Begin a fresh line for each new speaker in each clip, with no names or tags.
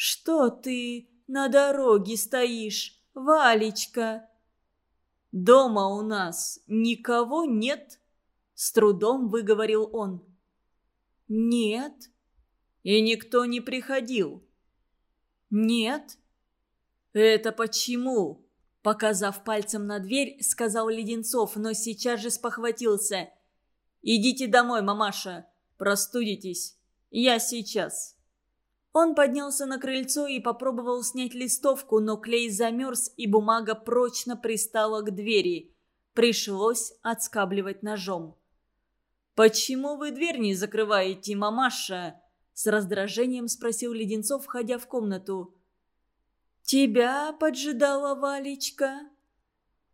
«Что ты на дороге стоишь, Валечка?» «Дома у нас никого нет?» С трудом выговорил он. «Нет». «И никто не приходил?» «Нет». «Это почему?» Показав пальцем на дверь, сказал Леденцов, но сейчас же спохватился. «Идите домой, мамаша, простудитесь. Я сейчас». Он поднялся на крыльцо и попробовал снять листовку, но клей замерз, и бумага прочно пристала к двери. Пришлось отскабливать ножом. «Почему вы дверь не закрываете, мамаша?» С раздражением спросил Леденцов, входя в комнату. «Тебя поджидала Валечка?»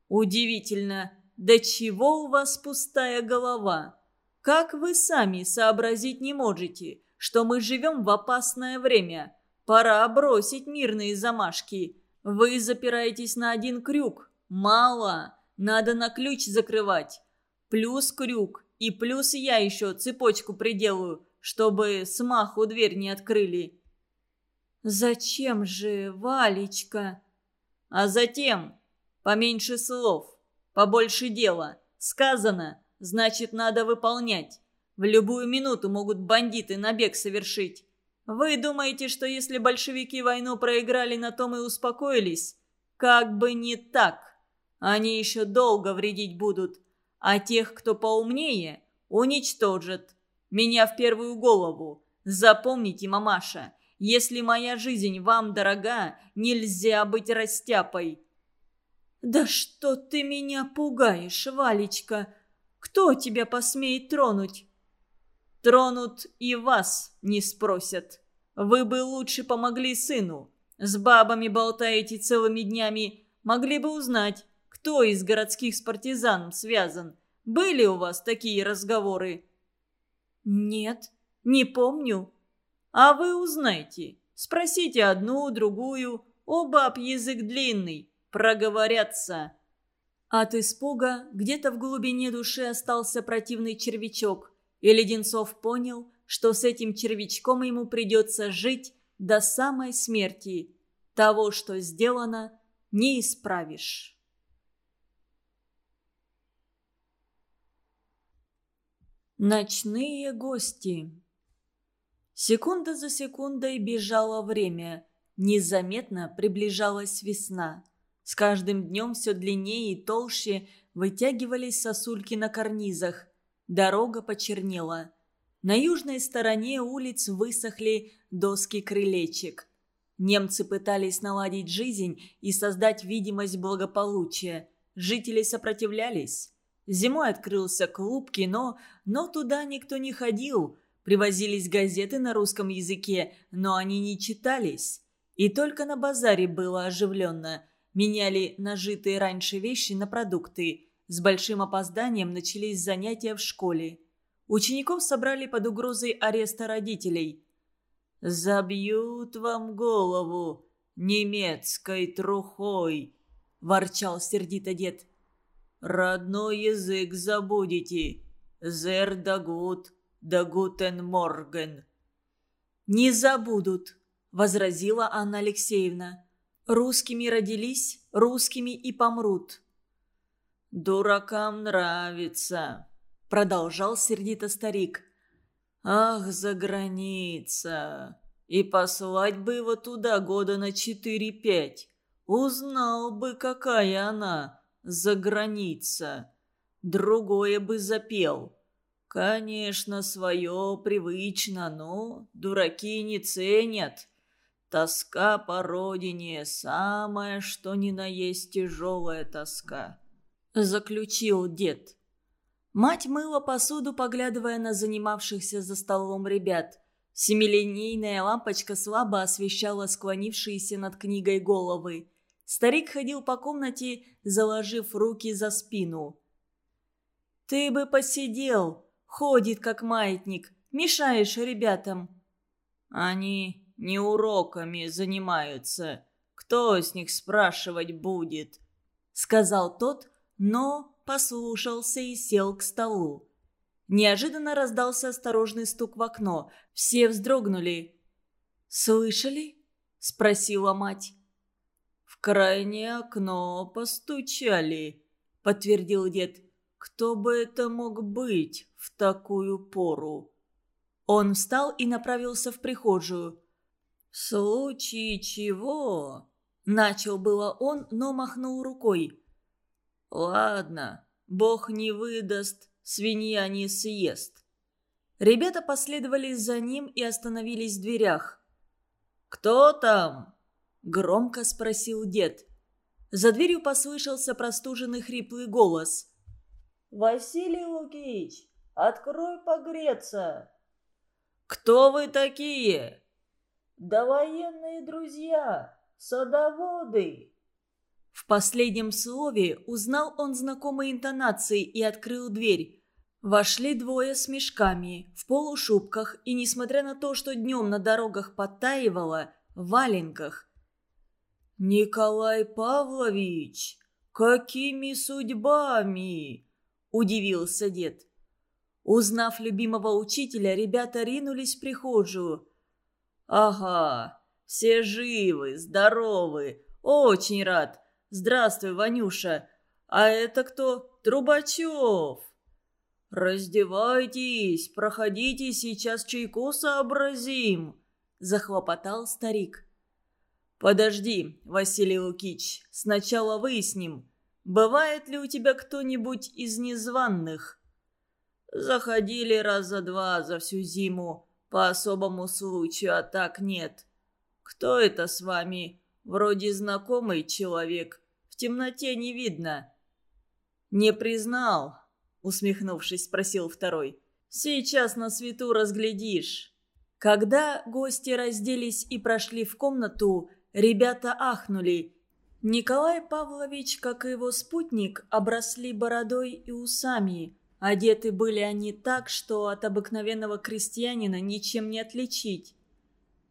«Удивительно, до чего у вас пустая голова? Как вы сами сообразить не можете?» Что мы живем в опасное время. Пора бросить мирные замашки. Вы запираетесь на один крюк. Мало. Надо на ключ закрывать. Плюс крюк. И плюс я еще цепочку приделаю, чтобы смаху дверь не открыли. «Зачем же, Валечка?» «А затем поменьше слов, побольше дела. Сказано, значит, надо выполнять. В любую минуту могут бандиты набег совершить. Вы думаете, что если большевики войну проиграли, на том и успокоились? Как бы не так. Они еще долго вредить будут. А тех, кто поумнее, уничтожат. Меня в первую голову. Запомните, мамаша, если моя жизнь вам дорога, нельзя быть растяпой. «Да что ты меня пугаешь, Валечка? Кто тебя посмеет тронуть?» Тронут и вас не спросят. Вы бы лучше помогли сыну. С бабами болтаете целыми днями. Могли бы узнать, кто из городских с партизан связан. Были у вас такие разговоры?» «Нет, не помню». «А вы узнайте. Спросите одну, другую. О баб язык длинный. Проговорятся». От испуга где-то в глубине души остался противный червячок и Леденцов понял, что с этим червячком ему придется жить до самой смерти. Того, что сделано, не исправишь. Ночные гости Секунда за секундой бежало время. Незаметно приближалась весна. С каждым днем все длиннее и толще вытягивались сосульки на карнизах. Дорога почернела. На южной стороне улиц высохли доски крылечек. Немцы пытались наладить жизнь и создать видимость благополучия. Жители сопротивлялись. Зимой открылся клуб кино, но туда никто не ходил. Привозились газеты на русском языке, но они не читались. И только на базаре было оживленно. Меняли нажитые раньше вещи на продукты. С большим опозданием начались занятия в школе. Учеников собрали под угрозой ареста родителей. «Забьют вам голову немецкой трухой», – ворчал сердито дед. «Родной язык забудете. Зер да гуд, да гутен морген». «Не забудут», – возразила Анна Алексеевна. «Русскими родились, русскими и помрут». «Дуракам нравится», — продолжал сердито старик. «Ах, за граница! И послать бы его туда года на четыре-пять. Узнал бы, какая она, за граница. Другое бы запел. Конечно, свое привычно, но дураки не ценят. Тоска по родине – самое, что ни на есть тяжелая тоска». – заключил дед. Мать мыла посуду, поглядывая на занимавшихся за столом ребят. Семилинейная лампочка слабо освещала склонившиеся над книгой головы. Старик ходил по комнате, заложив руки за спину. «Ты бы посидел, ходит как маятник, мешаешь ребятам». «Они не уроками занимаются. Кто с них спрашивать будет?» — сказал тот, но послушался и сел к столу. Неожиданно раздался осторожный стук в окно. Все вздрогнули. «Слышали?» – спросила мать.
«В крайнее окно постучали», — подтвердил дед. «Кто бы это мог быть в такую пору?»
Он встал и направился в прихожую.
«В случае чего...»
— начал было он, но махнул рукой.
«Ладно, бог не выдаст, свинья не съест».
Ребята последовали за ним и остановились в дверях.
«Кто там?»
– громко спросил дед. За дверью послышался простуженный хриплый голос.
«Василий Лукич, открой погреться!»
«Кто вы такие?»
«Да военные друзья, садоводы!»
В последнем слове узнал он знакомые интонации и открыл дверь. Вошли двое с мешками, в полушубках и, несмотря на то, что днем на дорогах подтаивало, в валенках.
«Николай Павлович, какими судьбами?» – удивился дед.
Узнав любимого учителя, ребята ринулись в прихожую.
«Ага, все живы, здоровы, очень рад. Здравствуй, Ванюша. А это кто? Трубачев!» «Раздевайтесь, проходите, сейчас чайку сообразим», – захлопотал старик. «Подожди, Василий Лукич, сначала выясним, бывает ли у тебя кто-нибудь из незваных?» «Заходили раза два за всю зиму, по особому случаю, а так нет. Кто это с вами? Вроде знакомый человек, в темноте не видно». «Не признал, усмехнувшись, спросил второй. «Сейчас на свету разглядишь».
Когда гости разделись и прошли в комнату, ребята ахнули. Николай Павлович, как и его спутник, обросли бородой и усами. Одеты были они так, что от обыкновенного крестьянина ничем не отличить.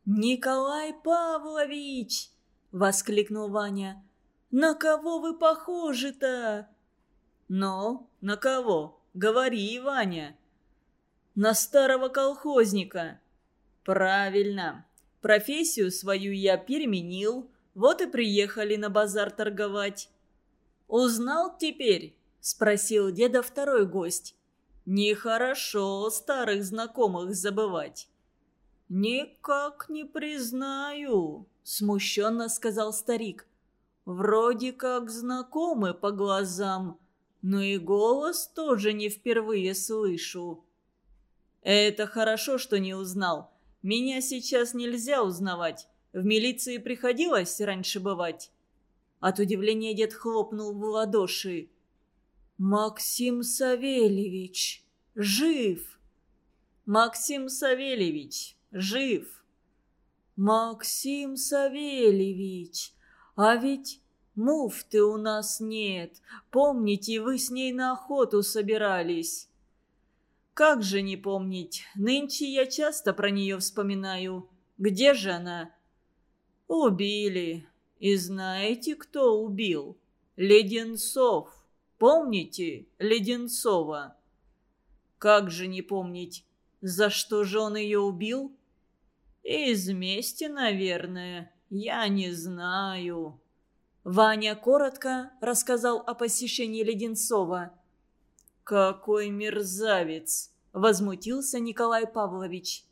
«Николай Павлович!» — воскликнул Ваня. «На кого вы похожи-то?»
«Ну, на кого? Говори, Ваня».
«На старого колхозника».
«Правильно. Профессию свою я переменил, вот и приехали на базар торговать». «Узнал теперь?» – спросил деда второй гость. «Нехорошо старых знакомых забывать». «Никак не признаю», – смущенно сказал старик. «Вроде как знакомы по глазам, но и голос тоже не впервые слышу. Это хорошо, что не узнал. Меня сейчас нельзя узнавать. В милиции приходилось раньше бывать. От удивления дед хлопнул в ладоши. «Максим Савельевич, жив!» «Максим Савельевич, жив!» «Максим Савельевич, а ведь Муфты у нас нет. Помните, вы с ней на охоту собирались. Как же не помнить? Нынче я часто про нее вспоминаю. Где же она? Убили. И знаете, кто убил? Леденцов. Помните Леденцова? Как же не помнить? За что же он ее убил? Из мести, наверное. Я не знаю. Ваня коротко рассказал о посещении Леденцова. «Какой мерзавец!» – возмутился Николай Павлович.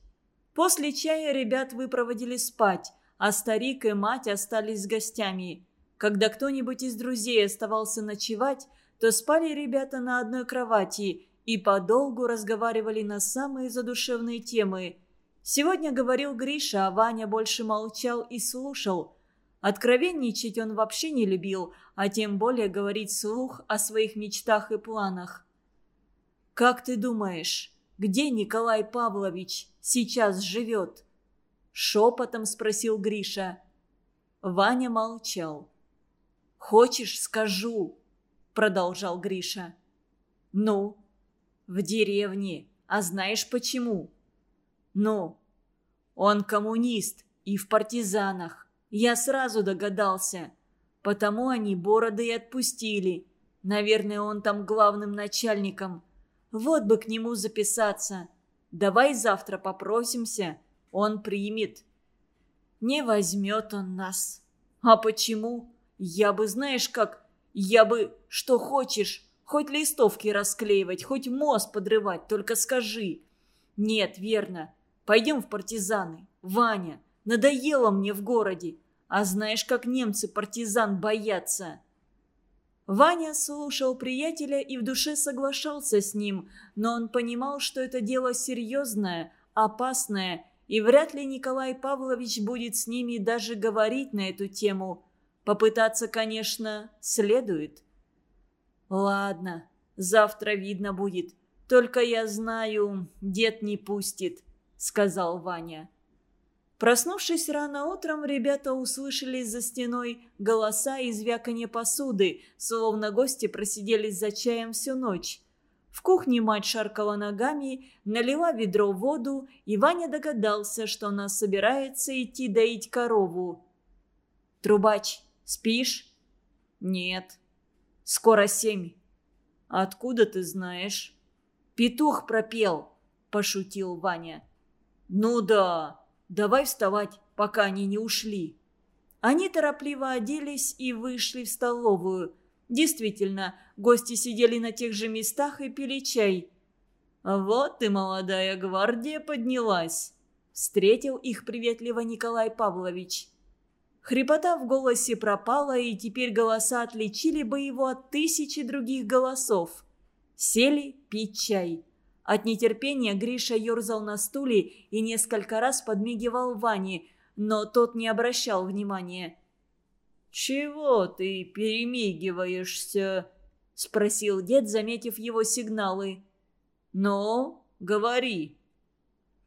После чая ребят выпроводили спать, а старик и мать остались с гостями. Когда кто-нибудь из друзей оставался ночевать, то спали ребята на одной кровати и подолгу разговаривали на самые задушевные темы. Сегодня говорил Гриша, а Ваня больше молчал и слушал – Откровенничать он вообще не любил, а тем более говорить слух о своих мечтах и планах. «Как ты думаешь, где Николай Павлович сейчас живет?» Шепотом спросил Гриша. Ваня молчал. «Хочешь, скажу?» Продолжал Гриша. «Ну?» «В деревне. А знаешь почему?» «Ну?» «Он коммунист и в партизанах. Я сразу догадался. Потому они бороды и отпустили. Наверное, он там главным начальником. Вот бы к нему записаться. Давай завтра попросимся, он примет.
Не возьмет он нас. А почему? Я бы, знаешь как, я бы, что хочешь, хоть листовки расклеивать, хоть мост подрывать, только скажи. Нет, верно. Пойдем в партизаны. Ваня, надоело мне в городе. А знаешь, как немцы партизан боятся?» Ваня слушал приятеля и в душе соглашался с ним, но он понимал, что это дело серьезное, опасное, и вряд ли Николай Павлович будет с ними даже говорить на эту тему. Попытаться, конечно, следует. «Ладно, завтра видно будет. Только я знаю, дед не пустит», — сказал Ваня. Проснувшись рано утром, ребята услышали за стеной голоса и звяканье посуды, словно гости просидели за чаем всю ночь. В кухне мать шаркала ногами, налила ведро воду, и Ваня догадался, что она собирается идти доить корову. «Трубач, спишь?» «Нет». «Скоро семь». «Откуда ты знаешь?» «Петух пропел», – пошутил Ваня. «Ну да, Давай вставать, пока они не ушли». Они торопливо оделись и вышли в столовую. Действительно, гости сидели на тех же местах и пили чай. «Вот и молодая гвардия поднялась», — встретил их приветливо Николай Павлович. Хрипота в голосе пропала, и теперь голоса отличили бы его от тысячи других голосов. Сели пить чай. От нетерпения Гриша ерзал на стуле и несколько раз подмигивал Ване, но тот не обращал внимания. «Чего ты перемигиваешься?» – спросил дед, заметив его сигналы. «Ну, говори».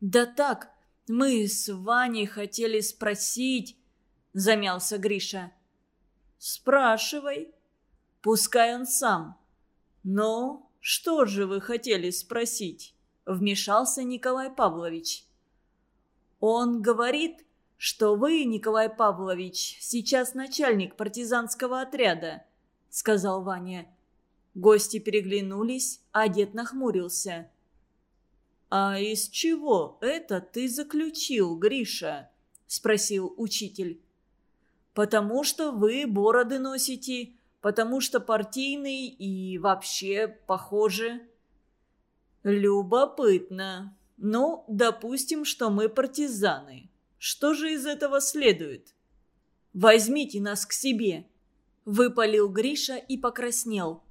«Да так, мы с Ваней хотели спросить», – замялся Гриша. «Спрашивай. Пускай он сам. Ну, «Что же вы хотели спросить?» – вмешался Николай Павлович. «Он говорит, что вы, Николай Павлович, сейчас начальник партизанского отряда», – сказал Ваня. Гости переглянулись, а дед нахмурился. «А из чего это ты заключил, Гриша?» – спросил учитель. «Потому что вы бороды носите, потому что партийный и вообще похоже. Любопытно. Ну, допустим, что мы партизаны. Что же из этого следует? Возьмите нас к себе. Выпалил Гриша и покраснел.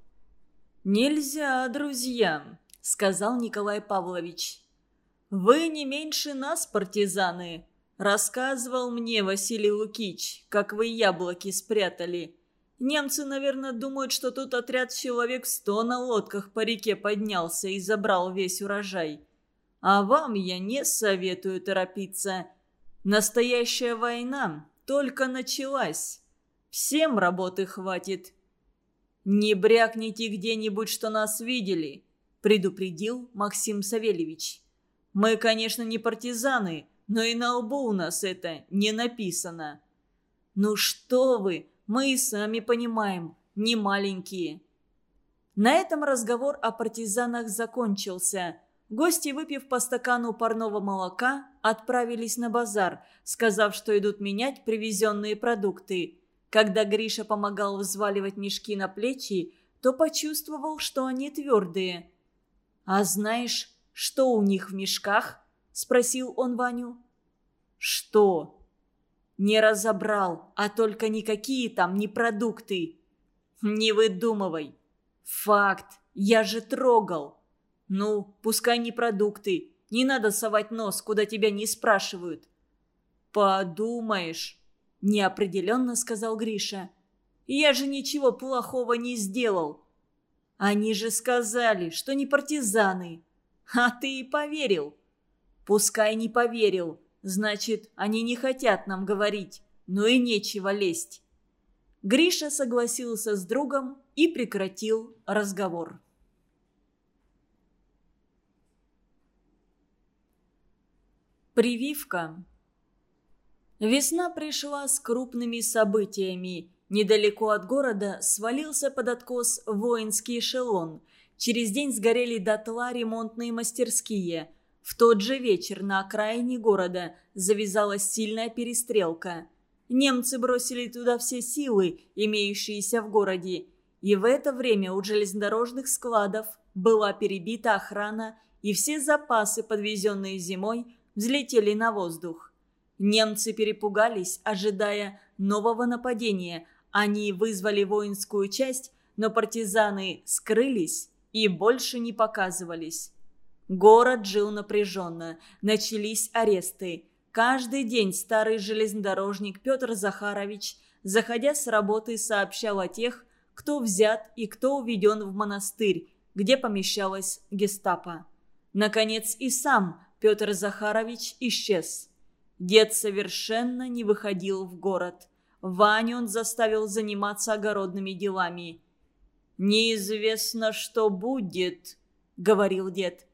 «Нельзя, друзья», — сказал Николай Павлович. «Вы не меньше нас, партизаны», — рассказывал мне Василий Лукич, как вы яблоки спрятали. Немцы, наверное, думают, что тут отряд человек сто на лодках по реке поднялся и забрал весь урожай. А вам я не советую торопиться. Настоящая война только началась. Всем работы хватит. «Не брякните где-нибудь, что нас видели», – предупредил Максим Савельевич. «Мы, конечно, не партизаны, но и на лбу у нас это не написано». «Ну что вы!» Мы и сами понимаем, не маленькие». На этом разговор о партизанах закончился. Гости, выпив по стакану парного молока, отправились на базар, сказав, что идут менять привезенные продукты. Когда Гриша помогал взваливать мешки на плечи, то почувствовал, что они твердые. «А знаешь, что у них в мешках?» – спросил он Ваню. «Что?» Не разобрал, а только никакие там не продукты. Не выдумывай. Факт, я же трогал. Ну, пускай не продукты. Не надо совать нос, куда тебя не спрашивают. Подумаешь, неопределенно сказал Гриша. Я же ничего плохого не сделал. Они же сказали, что не партизаны. А ты и поверил. Пускай не поверил. Значит, они не хотят нам говорить, но и нечего лезть. Гриша согласился с другом и прекратил разговор. Прививка. Весна пришла с крупными событиями. Недалеко от города свалился под откос воинский эшелон. Через день сгорели дотла ремонтные мастерские – В тот же вечер на окраине города завязалась сильная перестрелка. Немцы бросили туда все силы, имеющиеся в городе, и в это время у железнодорожных складов была перебита охрана, и все запасы, подвезенные зимой, взлетели на воздух. Немцы перепугались, ожидая нового нападения. Они вызвали воинскую часть, но партизаны скрылись и больше не показывались. Город жил напряженно, начались аресты. Каждый день старый железнодорожник Петр Захарович, заходя с работы, сообщал о тех, кто взят и кто уведен в монастырь, где помещалась гестапо. Наконец и сам Петр Захарович исчез. Дед совершенно не выходил в город. Ваню он заставил заниматься огородными делами. «Неизвестно, что будет», — говорил дед.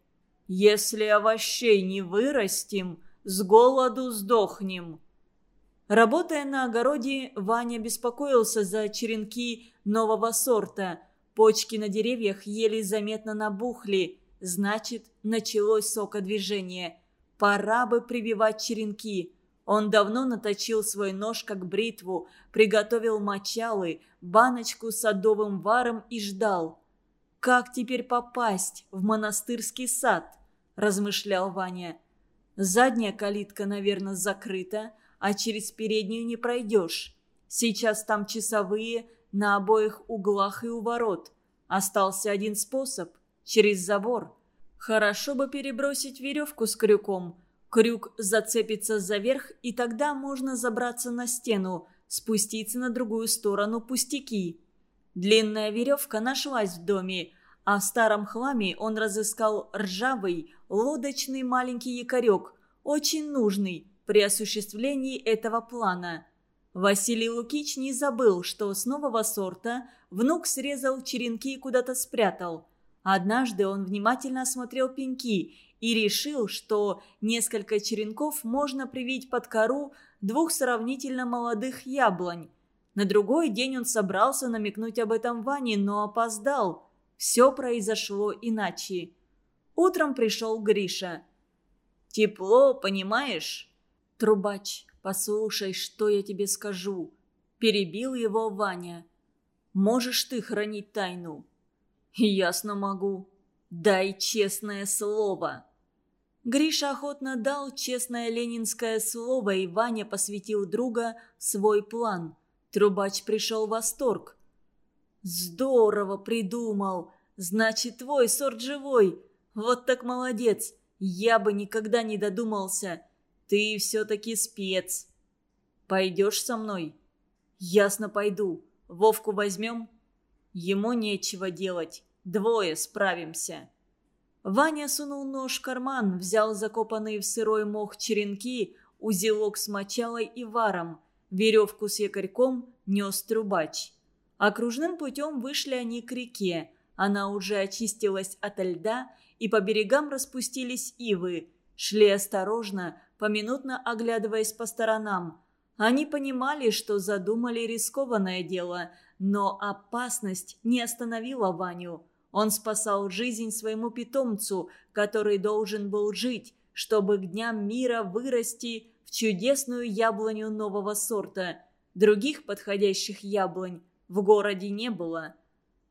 «Если овощей не вырастим, с голоду сдохнем». Работая на огороде, Ваня беспокоился за черенки нового сорта. Почки на деревьях еле заметно набухли, значит, началось сокодвижение. Пора бы прививать черенки. Он давно наточил свой нож как бритву, приготовил мочалы, баночку с садовым варом и ждал. «Как теперь попасть в монастырский сад?» – размышлял Ваня. «Задняя калитка, наверное, закрыта, а через переднюю не пройдешь. Сейчас там часовые на обоих углах и у ворот. Остался один способ – через забор. Хорошо бы перебросить веревку с крюком – Крюк зацепится за верх, и тогда можно забраться на стену, спуститься на другую сторону пустяки. Длинная веревка нашлась в доме, а в старом хламе он разыскал ржавый, лодочный маленький якорек, очень нужный при осуществлении этого плана. Василий Лукич не забыл, что с нового сорта внук срезал черенки и куда-то спрятал. Однажды он внимательно осмотрел пеньки и решил, что несколько черенков можно привить под кору двух сравнительно молодых яблонь. На другой день он собрался намекнуть об этом Ване, но опоздал. Все произошло иначе. Утром пришел Гриша. «Тепло, понимаешь?» «Трубач, послушай, что я тебе скажу», – перебил его Ваня. «Можешь ты хранить тайну?» «Ясно могу. Дай честное слово». Гриша охотно дал честное ленинское слово, и Ваня посвятил друга свой план. Трубач пришел в восторг. «Здорово придумал! Значит, твой сорт живой! Вот так молодец! Я бы никогда не додумался! Ты все-таки спец!» «Пойдешь со мной?» «Ясно пойду. Вовку возьмем?» «Ему нечего делать. Двое справимся». Ваня сунул нож в карман, взял закопанные в сырой мох черенки, узелок с мочалой и варом, веревку с якорьком нес трубач. Окружным путем вышли они к реке. Она уже очистилась ото льда, и по берегам распустились ивы. Шли осторожно, поминутно оглядываясь по сторонам. Они понимали, что задумали рискованное дело, но опасность не остановила Ваню. Он спасал жизнь своему питомцу, который должен был жить, чтобы к дням мира вырасти в чудесную яблоню нового сорта. Других подходящих яблонь в городе не было.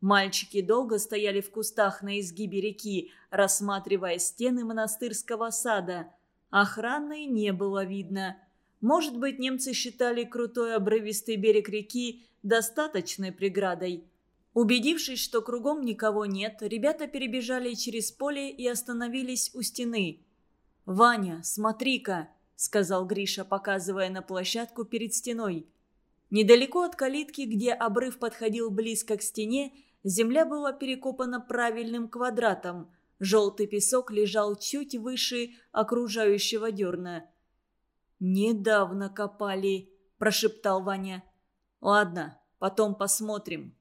Мальчики долго стояли в кустах на изгибе реки, рассматривая стены монастырского сада. Охраны не было видно. Может быть, немцы считали крутой обрывистый берег реки достаточной преградой – Убедившись, что кругом никого нет, ребята перебежали через поле и остановились у стены. «Ваня, смотри-ка!» – сказал Гриша, показывая на площадку перед стеной. Недалеко от калитки, где обрыв подходил близко к стене, земля была перекопана правильным квадратом. Желтый песок лежал чуть выше окружающего дерна. «Недавно копали», – прошептал Ваня. «Ладно, потом посмотрим».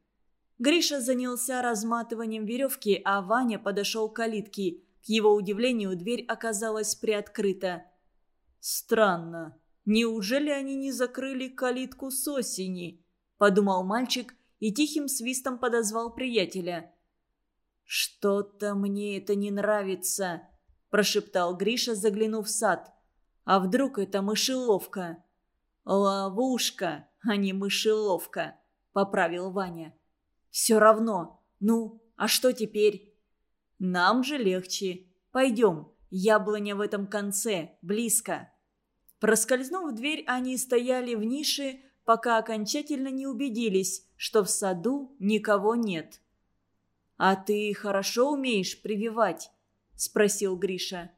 Гриша занялся разматыванием веревки, а Ваня подошел к калитке. К его удивлению, дверь оказалась приоткрыта. «Странно. Неужели они не закрыли калитку с осени?» – подумал мальчик и тихим свистом подозвал приятеля. «Что-то мне это не нравится», – прошептал Гриша, заглянув в сад. «А вдруг это мышеловка?» «Ловушка, а не мышеловка», — поправил Ваня. «Все равно. Ну, а что теперь?» «Нам же легче. Пойдем. Яблоня в этом конце, близко». Проскользнув в дверь, они стояли в нише, пока окончательно не убедились, что в саду никого нет. «А ты хорошо умеешь прививать?» – спросил Гриша.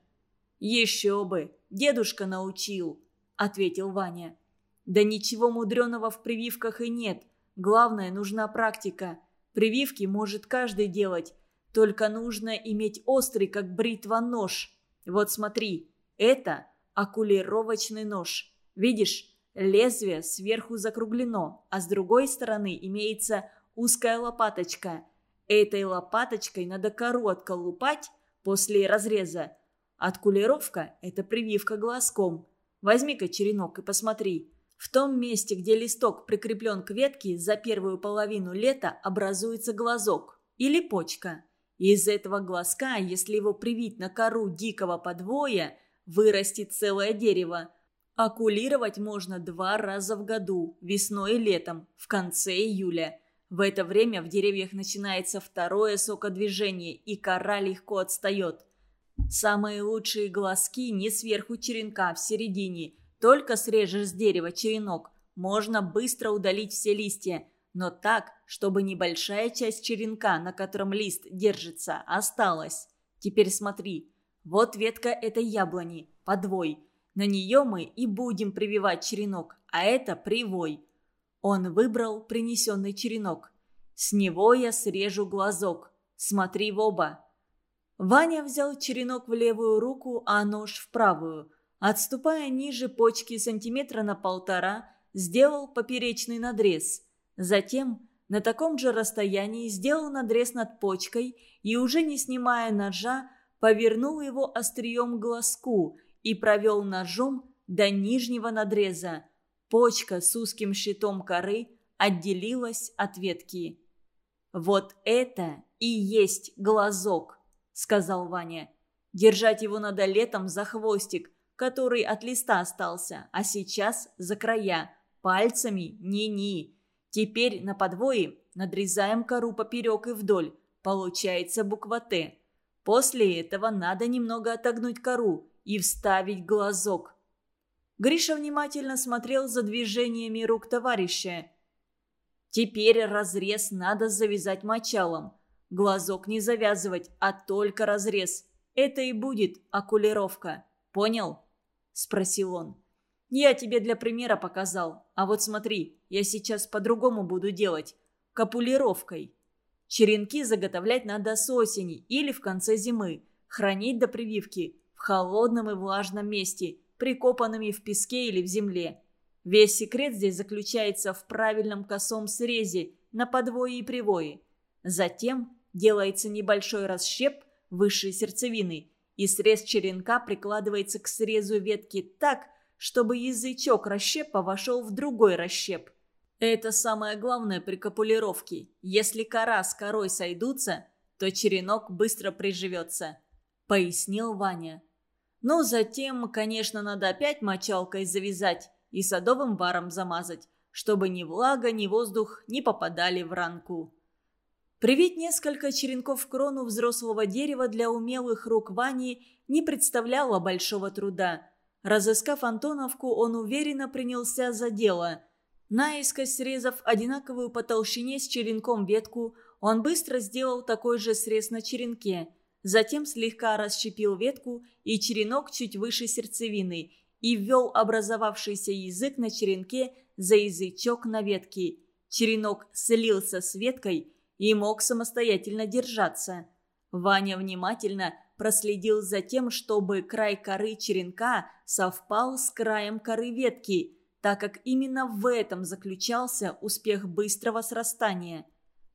«Еще бы, дедушка научил», – ответил Ваня. «Да ничего мудреного в прививках и нет. Главное, нужна практика. Прививки может каждый делать, только нужно иметь острый, как бритва, нож. Вот смотри, это окулировочный нож. Видишь, лезвие сверху закруглено, а с другой стороны имеется узкая лопаточка. Этой лопаточкой надо кору отколупать после разреза. Откулировка – это прививка глазком. Возьми-ка черенок и посмотри. В том месте, где листок прикреплен к ветке, за первую половину лета образуется глазок или почка. Из этого глазка, если его привить на кору дикого подвоя – вырастет целое дерево. Окулировать можно два раза в году, весной и летом, в конце июля. В это время в деревьях начинается второе сокодвижение, и кора легко отстает. Самые лучшие глазки не сверху черенка, в середине. Только срежешь с дерева черенок, можно быстро удалить все листья, но так, чтобы небольшая часть черенка, на котором лист держится, осталась. Теперь смотри, вот ветка этой яблони, подвой. На нее мы и будем прививать черенок, а это привой. Он выбрал принесенный черенок. С него я срежу глазок. Смотри в оба. Ваня взял черенок в левую руку, а нож в правую. Отступая ниже почки сантиметра на полтора, сделал поперечный надрез. Затем на таком же расстоянии сделал надрез над почкой и, уже не снимая ножа, повернул его острием к глазку и провел ножом до нижнего надреза. Почка с узким щитом коры отделилась от ветки. «Вот это и есть глазок», — сказал Ваня. «Держать его надо летом за хвостик, который от листа остался, а сейчас за края, пальцами ни-ни. Теперь на подвое надрезаем кору поперек и вдоль, получается буква «Т». После этого надо немного отогнуть кору и вставить глазок. Гриша внимательно смотрел за движениями рук товарища. Теперь разрез надо завязать мочалом. Глазок не завязывать, а только разрез. Это и будет окулировка. Понял? Спросил он. Я тебе для примера показал. А вот смотри, я сейчас по-другому буду делать. Капулировкой. Черенки заготовлять надо с осени или в конце зимы. Хранить до прививки в холодном и влажном месте, прикопанными в песке или в земле. Весь секрет здесь заключается в правильном косом срезе на подвое и привое. Затем делается небольшой расщеп высшей сердцевины, и срез черенка прикладывается к срезу ветки так, чтобы язычок расщепа вошел в другой расщеп – это самое главное при копулировке. Если кора с корой сойдутся, то черенок быстро приживется», — пояснил Ваня. «Ну, затем, конечно, надо опять мочалкой завязать и садовым варом замазать, чтобы ни влага, ни воздух не попадали в ранку». Привить несколько черенков крону взрослого дерева для умелых рук Вани не представляло большого труда. Разыскав Антоновку, он уверенно принялся за дело – Наискось срезав одинаковую по толщине с черенком ветку, он быстро сделал такой же срез на черенке. Затем слегка расщепил ветку и черенок чуть выше сердцевины и ввел образовавшийся язык на черенке за язычок на ветке. Черенок слился с веткой и мог самостоятельно держаться. Ваня внимательно проследил за тем, чтобы край коры черенка совпал с краем коры ветки – так как именно в этом заключался успех быстрого срастания.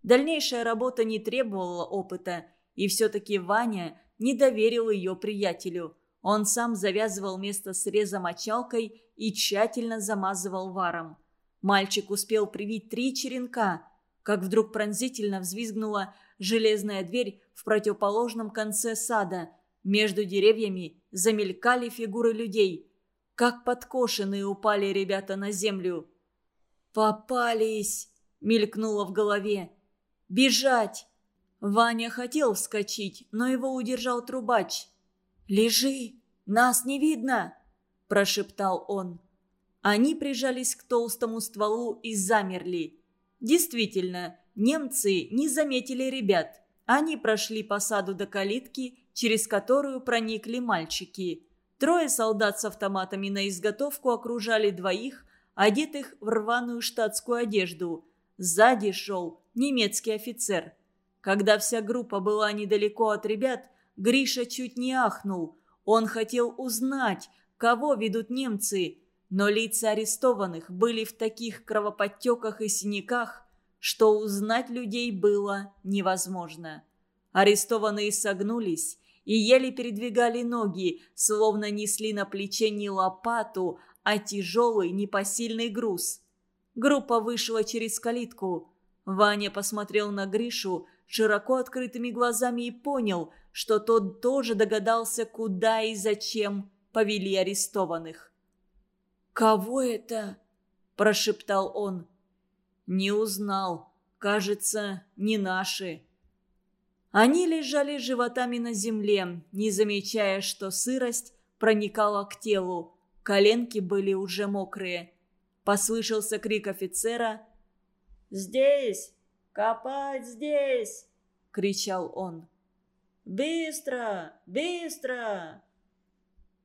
Дальнейшая работа не требовала опыта, и все-таки Ваня не доверил ее приятелю. Он сам завязывал место среза мочалкой и тщательно замазывал варом. Мальчик успел привить три черенка, как вдруг пронзительно взвизгнула железная дверь в противоположном конце сада. Между деревьями замелькали фигуры людей. Как подкошенные упали ребята на землю. «Попались!» — мелькнуло в голове. «Бежать!» Ваня хотел вскочить, но его удержал трубач. «Лежи! Нас не видно!» – прошептал он. Они прижались к толстому стволу и замерли. Действительно, немцы не заметили ребят. Они прошли по саду до калитки, через которую проникли мальчики. Трое солдат с автоматами на изготовку окружали двоих, одетых в рваную штатскую одежду. Сзади шел немецкий офицер. Когда вся группа была недалеко от ребят, Гриша чуть не ахнул. Он хотел узнать, кого ведут немцы, но лица арестованных были в таких кровоподтеках и синяках, что узнать людей было невозможно. Арестованные согнулись и еле передвигали ноги, словно несли на плече не лопату, а тяжелый непосильный груз. Группа вышла через калитку. Ваня посмотрел на Гришу широко открытыми глазами и понял, что тот тоже догадался, куда и зачем повели арестованных. «Кого это?» – прошептал он. «Не узнал. Кажется, не наши». Они лежали животами на земле, не замечая, что сырость проникала к телу. Коленки были уже мокрые. Послышался крик офицера.
«Здесь! Копать здесь!» — кричал он. «Быстро! Быстро!»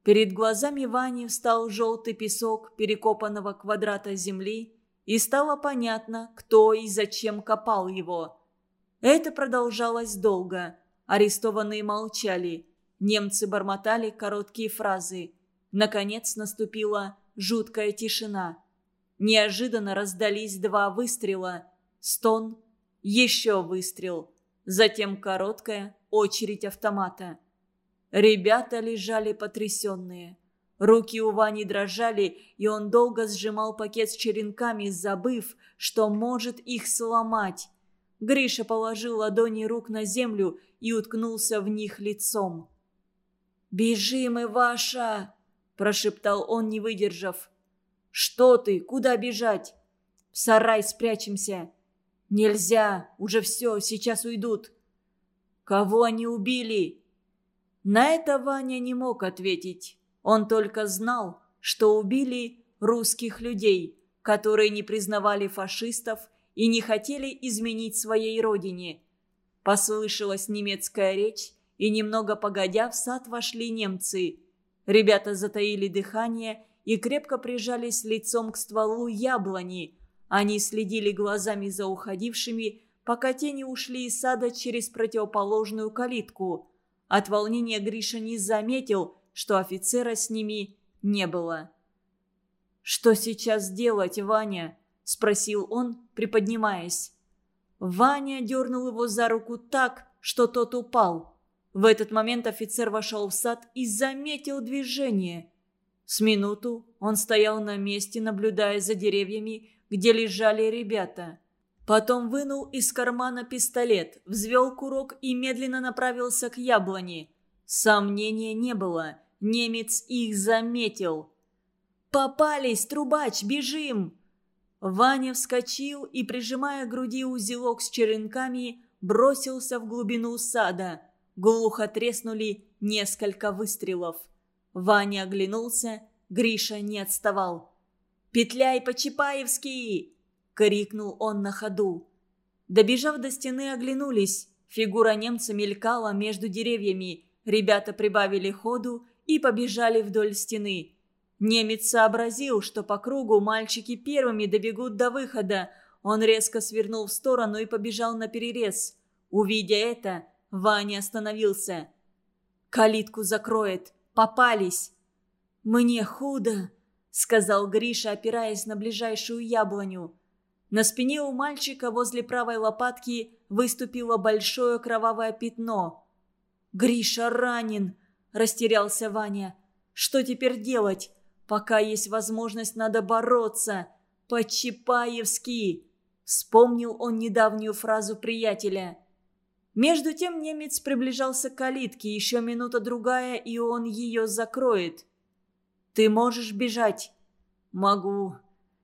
Перед глазами Вани встал желтый песок перекопанного квадрата земли, и стало понятно, кто и зачем копал его. Это продолжалось долго. Арестованные молчали. Немцы бормотали короткие фразы. Наконец наступила жуткая тишина. Неожиданно раздались два выстрела. Стон, еще выстрел. Затем короткая очередь автомата. Ребята лежали потрясенные. Руки у Вани дрожали, и он долго сжимал пакет с черенками, забыв, что может их сломать. Гриша положил ладони рук на землю и уткнулся в них лицом. «Бежим, Иваша!» прошептал он, не выдержав. «Что ты? Куда бежать?» «В сарай спрячемся». «Нельзя! Уже все, сейчас уйдут». «Кого они убили?» На это Ваня не мог ответить. Он только знал, что убили русских людей, которые не признавали фашистов и не хотели изменить своей родине. Послышалась немецкая речь, и немного погодя в сад вошли немцы – Ребята затаили дыхание и крепко прижались лицом к стволу яблони. Они следили глазами за уходившими, пока тени ушли из сада через противоположную калитку. От волнения Гриша не заметил, что офицера с ними не было. «Что сейчас делать, Ваня?» – спросил он, приподнимаясь. Ваня дернул его за руку так, что тот упал. В этот момент офицер вошел в сад и заметил движение. С минуту он стоял на месте, наблюдая за деревьями, где лежали ребята. Потом вынул из кармана пистолет, взвел курок и медленно направился к яблоне. Сомнения не было. Немец их заметил. «Попались, трубач, бежим!» Ваня вскочил и, прижимая к груди узелок с черенками, бросился в глубину сада – Глухо треснули несколько выстрелов. Ваня оглянулся, Гриша не отставал. «Петляй по-чапаевски!» — крикнул он на ходу. Добежав до стены, оглянулись. Фигура немца мелькала между деревьями. Ребята прибавили ходу и побежали вдоль стены. Немец сообразил, что по кругу мальчики первыми добегут до выхода. Он резко свернул в сторону и побежал на перерез. Увидя это, Ваня остановился. «Калитку закроет. Попались!» «Мне худо», — сказал Гриша, опираясь на ближайшую яблоню. На спине у мальчика возле правой лопатки выступило большое кровавое пятно. «Гриша ранен!» – растерялся Ваня. «Что теперь делать? Пока есть возможность, надо бороться. По-чапаевски!» Вспомнил он недавнюю фразу приятеля – Между тем немец приближался к калитке, еще минута-другая, и он ее закроет. «Ты можешь бежать?» «Могу.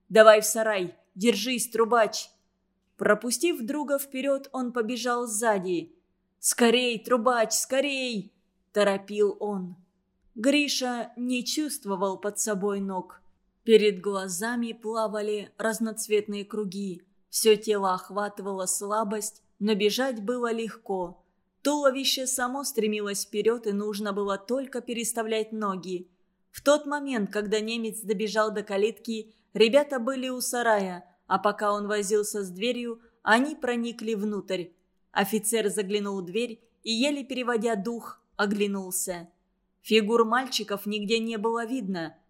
Давай в сарай. Держись, трубач!» Пропустив друга вперед, он побежал сзади. «Скорей, трубач, скорей!» – торопил он. Гриша не чувствовал под собой ног. Перед глазами плавали разноцветные круги. Все тело охватывало слабость, но бежать было легко. Туловище само стремилось вперед, и нужно было только переставлять ноги. В тот момент, когда немец добежал до калитки, ребята были у сарая, а пока он возился с дверью, они проникли внутрь. Офицер заглянул в дверь и, еле переводя дух, оглянулся. Фигур мальчиков нигде не было видно –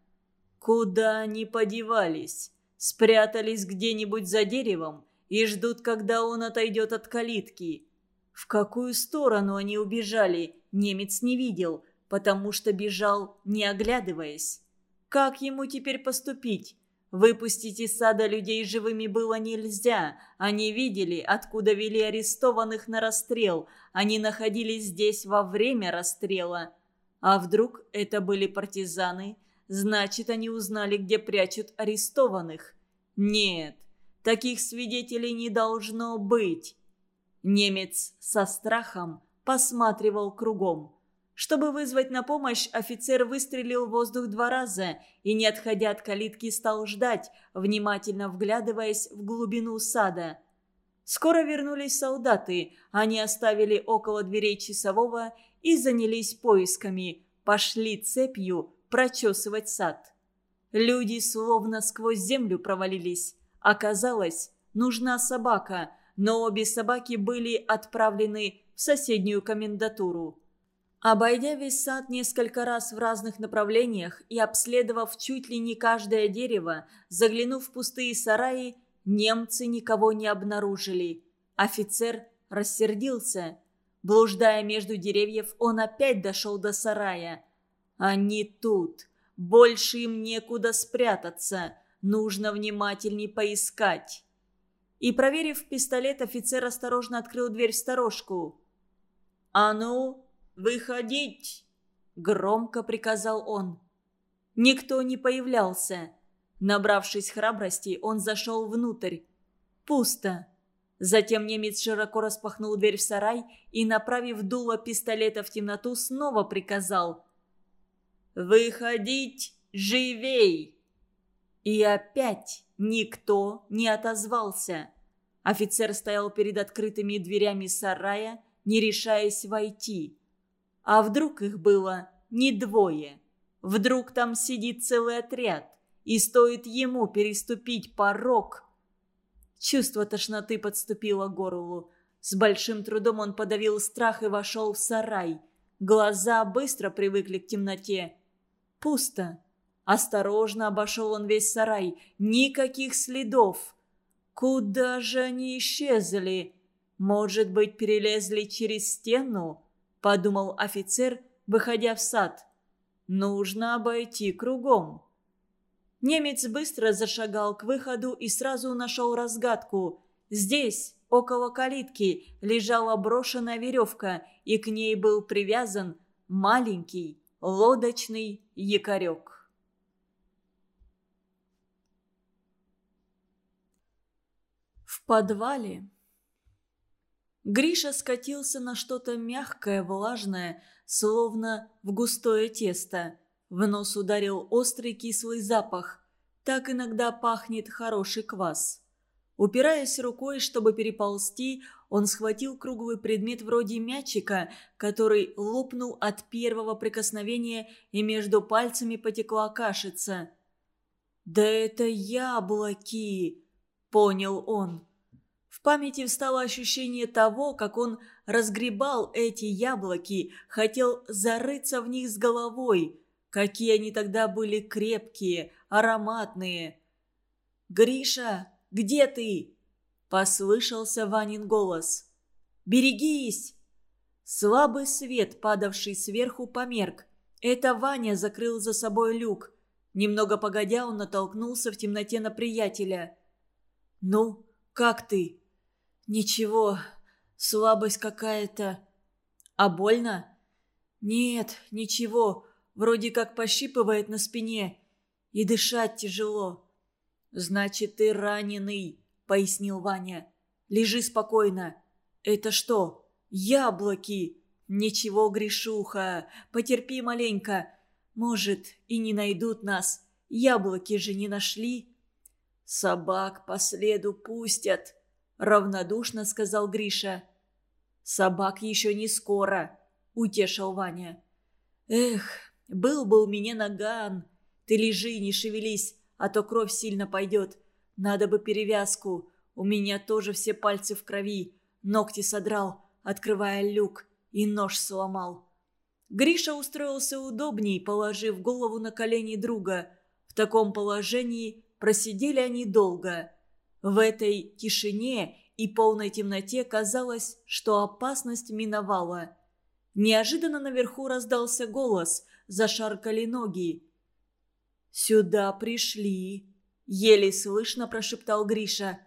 Куда они подевались? Спрятались где-нибудь за деревом и ждут, когда он отойдет от калитки. В какую сторону они убежали, немец не видел, потому что бежал, не оглядываясь. Как ему теперь поступить? Выпустить из сада людей живыми было нельзя. Они видели, откуда вели арестованных на расстрел. Они находились здесь во время расстрела. А вдруг это были партизаны, Значит, они узнали, где прячут арестованных. Нет, таких свидетелей не должно быть. Немец со страхом посматривал кругом. Чтобы вызвать на помощь, офицер выстрелил в воздух два раза и, не отходя от калитки, стал ждать, внимательно вглядываясь в глубину сада. Скоро вернулись солдаты. Они оставили около дверей часового и занялись поисками. Пошли цепью, прочесывать сад. Люди словно сквозь землю провалились. Оказалось, нужна собака, но обе собаки были отправлены в соседнюю комендатуру. Обойдя весь сад несколько раз в разных направлениях и обследовав чуть ли не каждое дерево, заглянув в пустые сараи, немцы никого не обнаружили. Офицер рассердился. Блуждая между деревьев, он опять дошел до сарая. Они тут. Больше им некуда спрятаться. Нужно внимательней поискать. И, проверив пистолет, офицер осторожно открыл дверь в сторожку. «А ну, выходить!» – громко приказал он. Никто не появлялся. Набравшись храбрости, он зашел внутрь. Пусто. Затем немец широко распахнул дверь в сарай и, направив дуло пистолета в темноту, снова приказал «Выходить живей!» И опять никто не отозвался. Офицер стоял перед открытыми дверями сарая, не решаясь войти. А вдруг их было не двое? Вдруг там сидит целый отряд, и стоит ему переступить порог. Чувство тошноты подступило к горлу. С большим трудом он подавил страх и вошел в сарай. Глаза быстро привыкли к темноте. Пусто. Осторожно обошел он весь сарай. Никаких следов. Куда же они исчезли? Может быть, перелезли через стену? Подумал офицер, выходя в сад. Нужно обойти кругом. Немец быстро зашагал к выходу и сразу нашел разгадку. Здесь, около калитки, лежала брошенная веревка, и к ней был привязан маленький лодочный якорек. В подвале Гриша скатился на что-то мягкое, влажное, словно в густое тесто. В нос ударил острый кислый запах. Так иногда пахнет хороший квас. Упираясь рукой, чтобы переползти, он схватил круглый предмет вроде мячика, который лопнул от первого прикосновения, и между пальцами потекла кашица. «Да это яблоки!» — понял он. В памяти встало ощущение того, как он разгребал эти яблоки, хотел зарыться в них с головой. Какие они тогда были крепкие, ароматные. «Гриша, где ты?» – послышался Ванин голос. «Берегись!» Слабый свет, падавший сверху, померк. Это Ваня закрыл за собой люк. Немного погодя, он натолкнулся в темноте на приятеля. «Ну, как ты?» «Ничего, слабость какая-то. А больно? Нет, ничего, вроде как пощипывает на спине. И дышать тяжело. Значит, ты раненый, пояснил Ваня. Лежи спокойно. Это что, яблоки? Ничего, Гришуха, потерпи маленько. Может, и не найдут нас. Яблоки же не нашли. Собак по следу пустят, равнодушно сказал Гриша. Собак еще не скоро, утешил Ваня. Эх, был бы у меня наган. Ты лежи, не шевелись, а то кровь сильно пойдет. Надо бы перевязку. У меня тоже все пальцы в крови. Ногти содрал, открывая люк, и нож сломал. Гриша устроился удобней, положив голову на колени друга. В таком положении просидели они долго. В этой тишине и полной темноте казалось, что опасность миновала. Неожиданно наверху раздался голос, зашаркали ноги. «Сюда пришли», — еле слышно прошептал Гриша.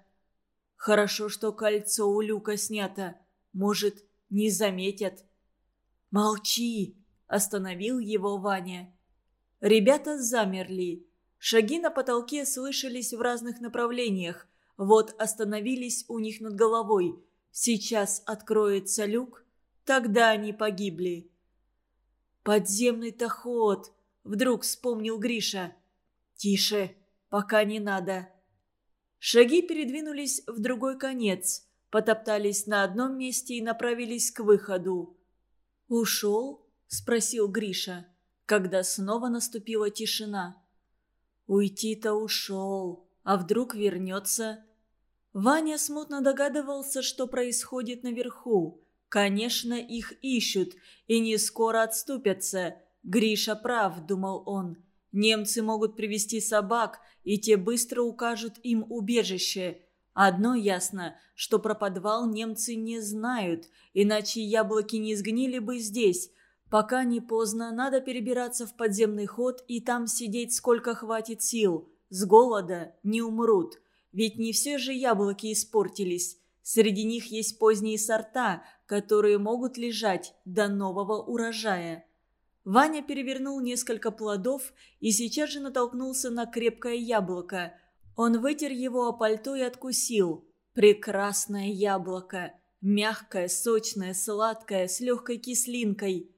«Хорошо, что кольцо у люка снято. Может, не заметят». «Молчи!» – остановил его Ваня. Ребята замерли. Шаги на потолке слышались в разных направлениях. Вот остановились у них над головой. Сейчас откроется люк. Тогда они погибли. «Подземный-то ход!» – вдруг вспомнил Гриша. «Тише, пока не надо». Шаги передвинулись в другой конец, потоптались на одном месте и направились к выходу. «Ушел?» – спросил Гриша, когда снова наступила тишина. «Уйти-то ушел, а вдруг вернется?» Ваня смутно догадывался, что происходит наверху. Конечно, их ищут и не скоро отступятся. Гриша прав, думал он. Немцы могут привести собак, и те быстро укажут им убежище. Одно ясно, что про подвал немцы не знают, иначе яблоки не сгнили бы здесь. Пока не поздно, надо перебираться в подземный ход и там сидеть сколько хватит сил. С голода не умрут. Ведь не все же яблоки испортились. Среди них есть поздние сорта, которые могут лежать до нового урожая. Ваня перевернул несколько плодов и сейчас же натолкнулся на крепкое яблоко – он вытер его о пальто и откусил. Прекрасное яблоко. Мягкое, сочное, сладкое, с легкой кислинкой.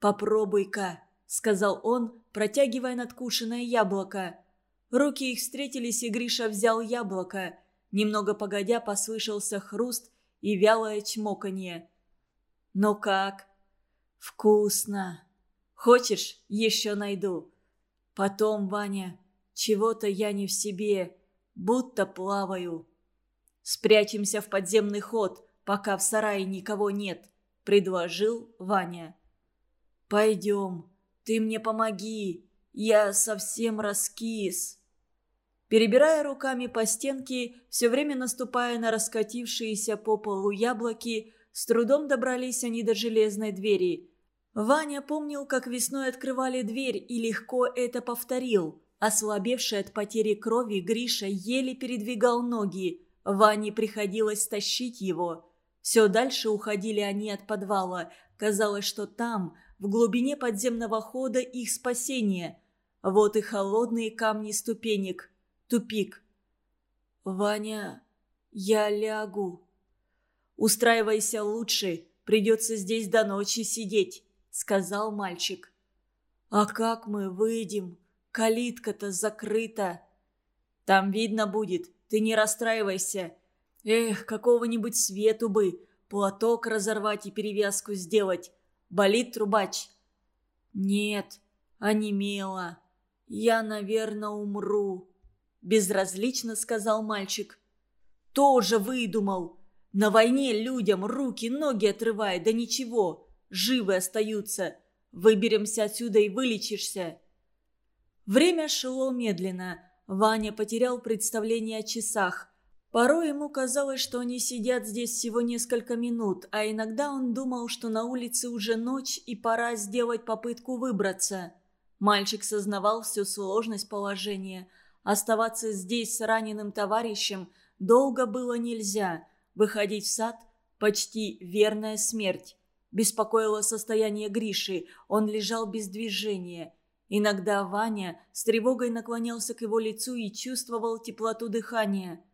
«Попробуй-ка», — сказал он, протягивая надкушенное яблоко. Руки их встретились, и Гриша взял яблоко. Немного погодя послышался хруст и вялое чмоканье. «Ну как?» «Вкусно. Хочешь, еще найду?» «Потом, Ваня, чего-то я не в себе, будто плаваю. Спрячемся в подземный ход, пока в сарае никого нет, предложил Ваня. Пойдем, ты мне помоги, я совсем раскис. Перебирая руками по стенке, все время наступая на раскатившиеся по полу яблоки, с трудом добрались они до железной двери. Ваня помнил, как весной открывали дверь и легко это повторил. Ослабевший от потери крови, Гриша еле передвигал ноги. Ване приходилось тащить его. Все дальше уходили они от подвала. Казалось, что там, в глубине подземного хода, их спасение. Вот и холодные камни ступенек. Тупик. «Ваня, я лягу». «Устраивайся лучше, придется здесь до ночи сидеть», — сказал мальчик. «А как мы выйдем?» Калитка-то закрыта. Там видно будет, ты не расстраивайся. Эх, какого-нибудь свету бы, платок разорвать и перевязку сделать. Болит трубач? Нет, онемело. Я, наверное, умру. Безразлично сказал мальчик. Тоже выдумал. На войне людям руки, ноги отрывай, да ничего, живы остаются. Выберемся отсюда и вылечишься. Время шло медленно. Ваня потерял представление о часах. Порой ему казалось, что они сидят здесь всего несколько минут, а иногда он думал, что на улице уже ночь и пора сделать попытку выбраться. Мальчик сознавал всю сложность положения. Оставаться здесь с раненым товарищем долго было нельзя. Выходить в сад почти верная смерть. Беспокоило состояние Гриши, он лежал без движения. Иногда Ваня с тревогой наклонялся к его лицу и чувствовал теплоту дыхания.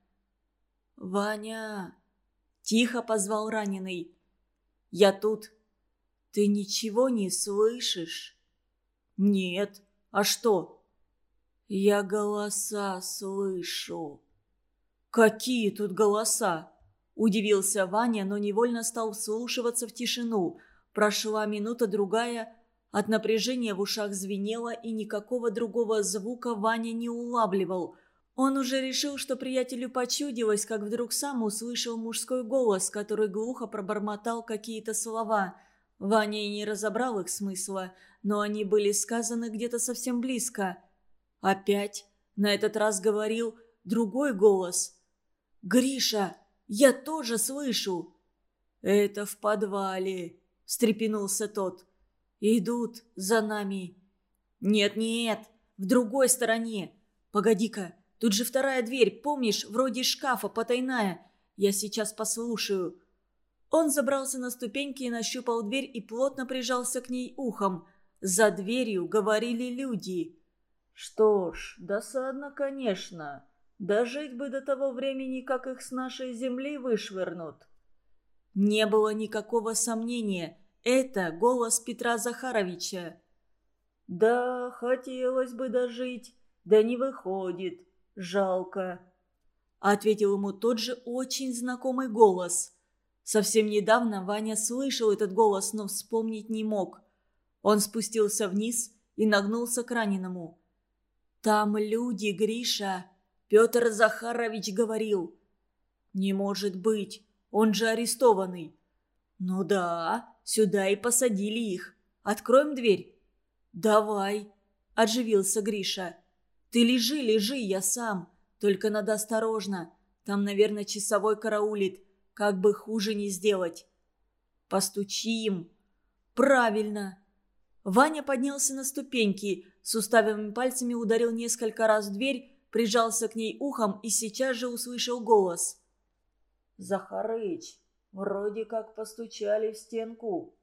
«Ваня!» – тихо позвал раненый. «Я тут. Ты ничего не слышишь?» «Нет. А что?» «Я голоса слышу». «Какие тут голоса?» Удивился Ваня, но невольно стал вслушиваться в тишину. Прошла минута-другая, от напряжения в ушах звенело, и никакого другого звука Ваня не улавливал. Он уже решил, что приятелю почудилось, как вдруг сам услышал мужской голос, который глухо пробормотал какие-то слова. Ваня и не разобрал их смысла, но они были сказаны где-то совсем близко. Опять, на этот раз говорил другой голос. «Гриша!» Я тоже слышу!» «Это в подвале!» – встрепенулся тот. «Идут за нами!» «Нет-нет, в другой стороне! Погоди-ка, тут же вторая дверь, помнишь, вроде шкафа, потайная. Я сейчас послушаю». Он забрался на ступеньки и нащупал дверь и плотно прижался к ней ухом. За дверью говорили люди. «Что ж, досадно, конечно. Дожить бы до того времени, как их с нашей земли вышвырнут. Не было никакого сомнения. Это голос Петра Захаровича. «Да, хотелось бы дожить, да не выходит. Жалко», — ответил ему тот же очень знакомый голос. Совсем недавно Ваня слышал этот голос, но вспомнить не мог. Он спустился вниз и нагнулся к раненому. «Там люди, Гриша!» Петр Захарович говорил. «Не может быть, он же арестованный». «Ну да, сюда и посадили их. Откроем дверь?» «Давай», – оживился Гриша. «Ты лежи, лежи, я сам. Только надо осторожно. Там, наверное, часовой караулит. Как бы хуже не сделать». «Постучим». «Правильно». Ваня поднялся на ступеньки, с уставленными пальцами ударил несколько раз в дверь, прижался к ней ухом и сейчас же услышал голос. «Захарыч, вроде как постучали в стенку».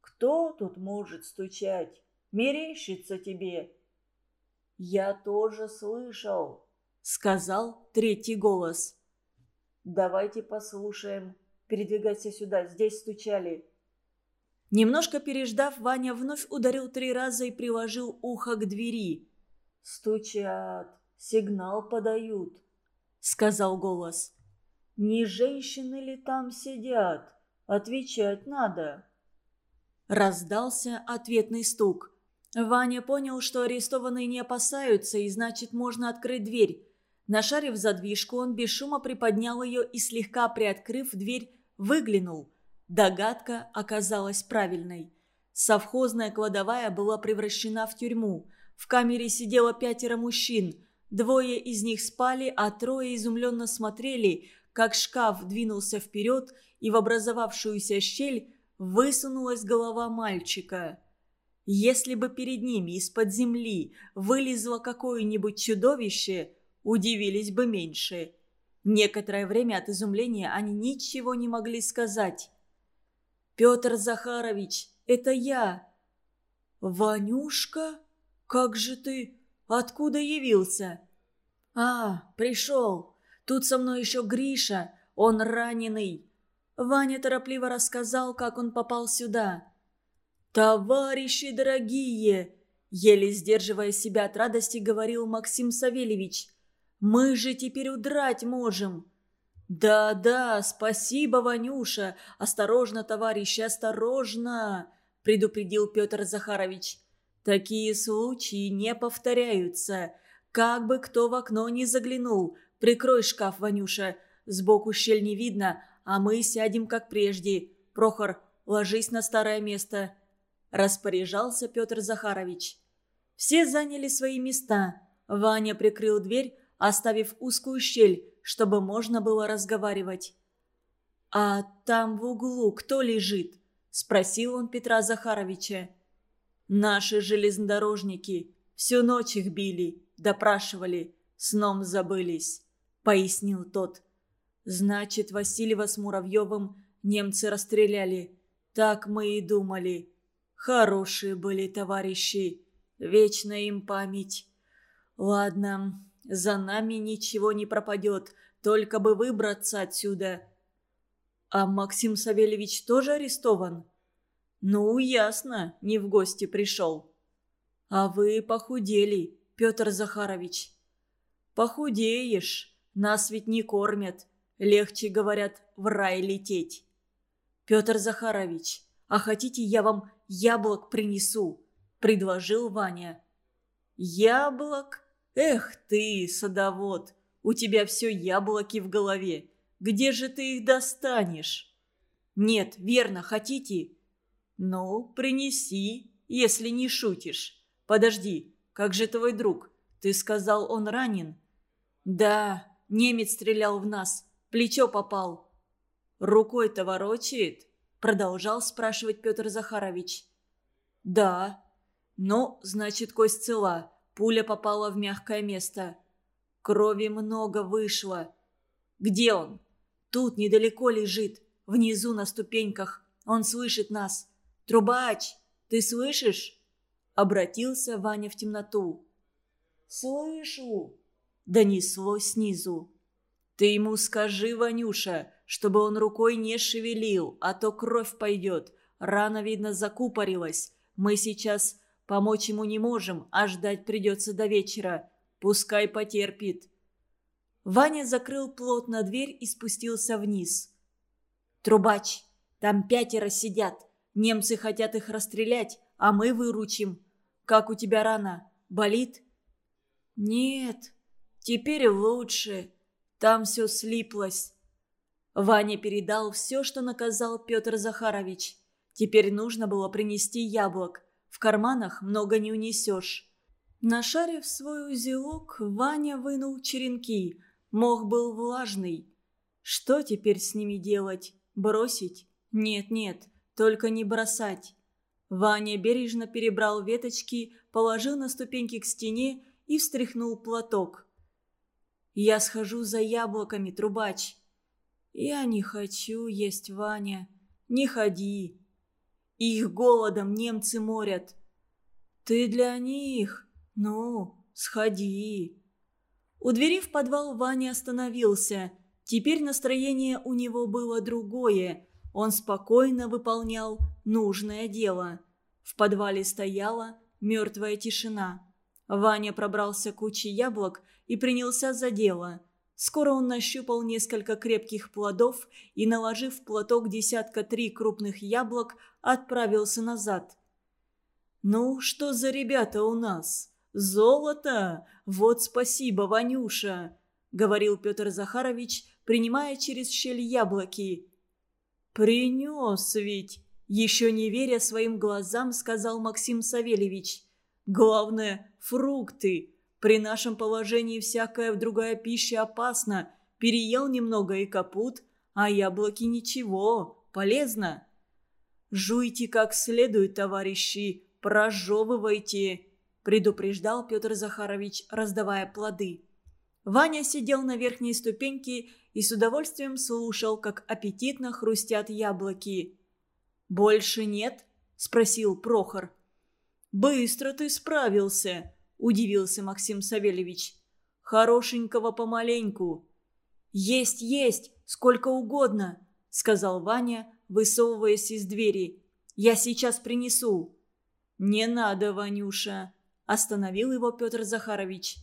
«Кто тут может стучать? Мерещится тебе?» «Я тоже слышал», — сказал третий голос. «Давайте послушаем. Передвигайся сюда, здесь стучали». Немножко переждав, Ваня вновь ударил три раза и приложил ухо к двери. «Стучат сигнал подают», — сказал голос. «Не женщины ли там сидят? Отвечать надо». Раздался ответный стук. Ваня понял, что арестованные не опасаются, и значит, можно открыть дверь. Нашарив задвижку, он без шума приподнял ее и, слегка приоткрыв дверь, выглянул. Догадка оказалась правильной. Совхозная кладовая была превращена в тюрьму. В камере сидело пятеро мужчин. Двое из них спали, а трое изумленно смотрели, как шкаф двинулся вперед, и в образовавшуюся щель высунулась голова мальчика. Если бы перед ними из-под земли вылезло какое-нибудь чудовище, удивились бы меньше. Некоторое время от изумления они ничего не могли сказать. «Петр Захарович, это я!» «Ванюшка, как же ты...» Откуда явился?» «А, пришел. Тут со мной еще Гриша. Он раненый». Ваня торопливо рассказал, как он попал сюда. «Товарищи дорогие!» Еле сдерживая себя от радости, говорил Максим Савельевич. «Мы же теперь удрать можем!» «Да-да, спасибо, Ванюша! Осторожно, товарищи, осторожно!» предупредил Петр Захарович. Такие случаи не повторяются. Как бы кто в окно не заглянул. Прикрой шкаф, Ванюша. Сбоку щель не видно, а мы сядем как прежде. Прохор, ложись на старое место. Распоряжался Петр Захарович. Все заняли свои места. Ваня прикрыл дверь, оставив узкую щель, чтобы можно было разговаривать. «А там в углу кто лежит?» – спросил он Петра Захаровича. Наши железнодорожники всю ночь их били, допрашивали, сном забылись», — пояснил тот. Значит, Васильева с Муравьевым немцы расстреляли. Так мы и думали. Хорошие были товарищи. Вечная им память. Ладно, за нами ничего не пропадет. Только бы выбраться отсюда. А Максим Савельевич тоже арестован? Ну, ясно, не в гости пришел. А вы похудели, Петр Захарович. Похудеешь, нас ведь не кормят. Легче, говорят, в рай лететь. Петр Захарович, а хотите, я вам яблок принесу? Предложил Ваня. Яблок? Эх ты, садовод, у тебя все яблоки в голове. Где же ты их достанешь? Нет, верно, хотите? Ну, принеси, если не шутишь. Подожди, как же твой друг? Ты сказал, он ранен? Да, немец стрелял в нас. Плечо попал. Рукой-то ворочает? Продолжал спрашивать Петр Захарович. Да. Ну, значит, кость цела. Пуля попала в мягкое место. Крови много вышло. Где он? Тут недалеко лежит. Внизу на ступеньках. Он слышит нас. «Трубач, ты слышишь?» Обратился Ваня в темноту. «Слышу!» Донеслось снизу. «Ты ему скажи, Ванюша, чтобы он рукой не шевелил, а то кровь пойдет. Рана, видно, закупорилась. Мы сейчас помочь ему не можем, а ждать придется до вечера. Пускай потерпит». Ваня закрыл плотно дверь и спустился вниз. «Трубач, там пятеро сидят. Немцы хотят их расстрелять, а мы выручим. Как у тебя рана? Болит?» «Нет, теперь лучше. Там все слиплось». Ваня передал все, что наказал Петр Захарович. Теперь нужно было принести яблок. В карманах много не унесешь. Нашарив свой узелок, Ваня вынул черенки. Мох был влажный. Что теперь с ними делать? Бросить? Нет-нет, только не бросать. Ваня бережно перебрал веточки, положил на ступеньки к стене и встряхнул платок. «Я схожу за яблоками, трубач». «Я не хочу есть, Ваня. Не ходи. Их голодом немцы морят». «Ты для них? Ну, сходи». У двери в подвал Ваня остановился. Теперь настроение у него было другое. Он спокойно выполнял нужное дело. В подвале стояла мертвая тишина. Ваня пробрался к куче яблок и принялся за дело. Скоро он нащупал несколько крепких плодов и, наложив в платок десятка три крупных яблок, отправился назад. «Ну, что за ребята у нас? Золото? Вот спасибо, Ванюша!» — говорил Петр Захарович, принимая через щель яблоки. «Принес ведь!» — еще не веря своим глазам, сказал Максим Савельевич. «Главное, фрукты. При нашем положении всякая другая пища опасна. Переел немного и капут, а яблоки ничего, полезно». «Жуйте как следует, товарищи, прожевывайте», — предупреждал Петр Захарович, раздавая плоды. Ваня сидел на верхней ступеньке и с удовольствием слушал, как аппетитно хрустят яблоки. «Больше нет?» – спросил Прохор. «Быстро ты справился», – удивился Максим Савельевич. «Хорошенького помаленьку». «Есть, есть, сколько угодно», – сказал Ваня, высовываясь из двери. «Я сейчас принесу». «Не надо, Ванюша», – остановил его Петр Захарович.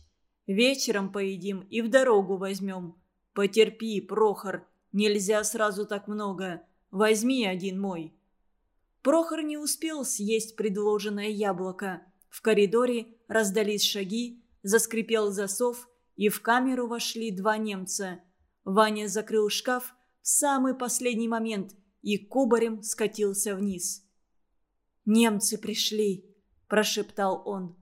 Вечером поедим и в дорогу возьмем. Потерпи, Прохор, нельзя сразу так много. Возьми один мой». Прохор не успел съесть предложенное яблоко. В коридоре раздались шаги, заскрипел засов, и в камеру вошли два немца. Ваня закрыл шкаф в самый последний момент и кубарем скатился вниз. «Немцы пришли», – прошептал он.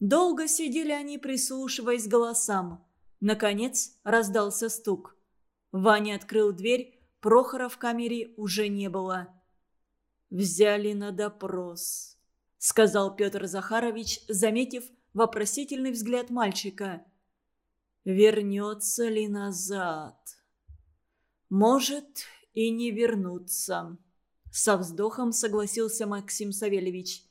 Долго сидели они, прислушиваясь голосам. Наконец раздался стук. Ваня открыл дверь, Прохора в камере уже не было. «Взяли на допрос», — сказал Петр Захарович, заметив вопросительный взгляд мальчика. «Вернется ли назад?» «Может, и не вернуться», — со вздохом согласился Максим Савельевич.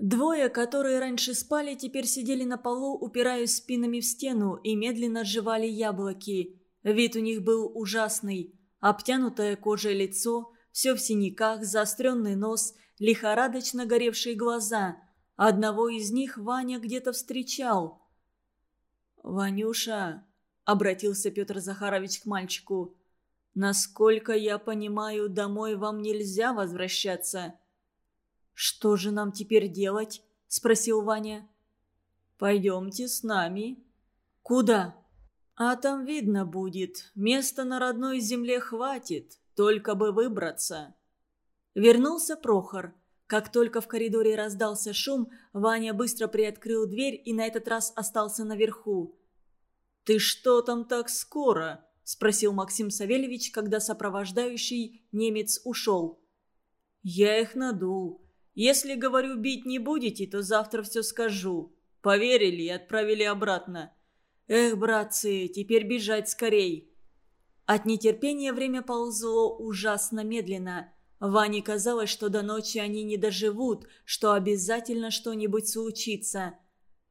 Двое, которые раньше спали, теперь сидели на полу, упираясь спинами в стену и медленно жевали яблоки. Вид у них был ужасный. Обтянутое кожей лицо, все в синяках, заостренный нос, лихорадочно горевшие глаза. Одного из них Ваня где-то встречал. «Ванюша», — обратился Петр Захарович к мальчику, — «насколько я понимаю, домой вам нельзя возвращаться». «Что же нам теперь делать?» – спросил Ваня. «Пойдемте с нами». «Куда?» «А там видно будет. Места на родной земле хватит, только бы выбраться». Вернулся Прохор. Как только в коридоре раздался шум, Ваня быстро приоткрыл дверь и на этот раз остался наверху. «Ты что там так скоро?» – спросил Максим Савельевич, когда сопровождающий немец ушел. «Я их надул. Если, говорю, бить не будете, то завтра все скажу. Поверили и отправили обратно. Эх, братцы, теперь бежать скорей. От нетерпения время ползло ужасно медленно. Ване казалось, что до ночи они не доживут, что обязательно что-нибудь случится.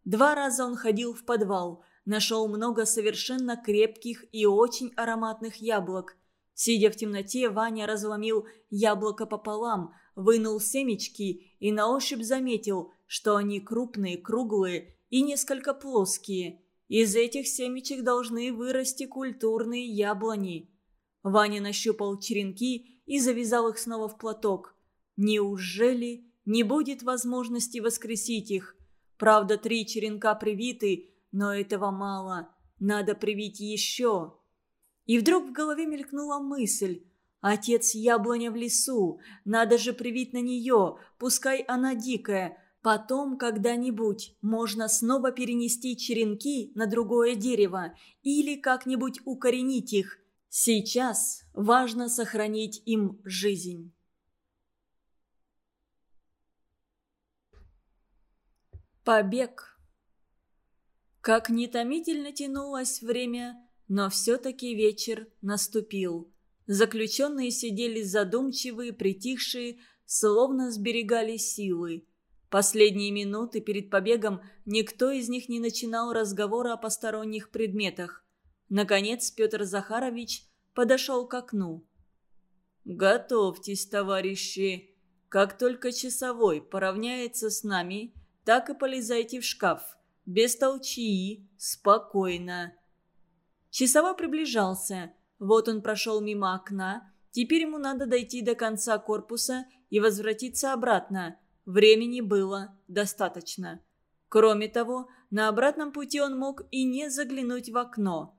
Два раза он ходил в подвал, нашел много совершенно крепких и очень ароматных яблок. Сидя в темноте, Ваня разломил яблоко пополам, вынул семечки и на ощупь заметил, что они крупные, круглые и несколько плоские. Из этих семечек должны вырасти культурные яблони. Ваня нащупал черенки и завязал их снова в платок. Неужели не будет возможности воскресить их? Правда, три черенка привиты, но этого мало. Надо привить еще. И вдруг в голове мелькнула мысль. Отец яблоня в лесу, надо же привить на нее, пускай она дикая. Потом когда-нибудь можно снова перенести черенки на другое дерево или как-нибудь укоренить их. Сейчас важно сохранить им жизнь. Побег. Как нетомительно тянулось время, но все-таки вечер наступил. Заключенные сидели задумчивые, притихшие, словно сберегали силы. Последние минуты перед побегом никто из них не начинал разговора о посторонних предметах. Наконец Петр Захарович подошел к окну. «Готовьтесь, товарищи. Как только часовой поравняется с нами, так и полезайте в шкаф. Без толчии, спокойно». Часовой приближался – вот он прошел мимо окна. Теперь ему надо дойти до конца корпуса и возвратиться обратно. Времени было достаточно. Кроме того, на обратном пути он мог и не заглянуть в окно.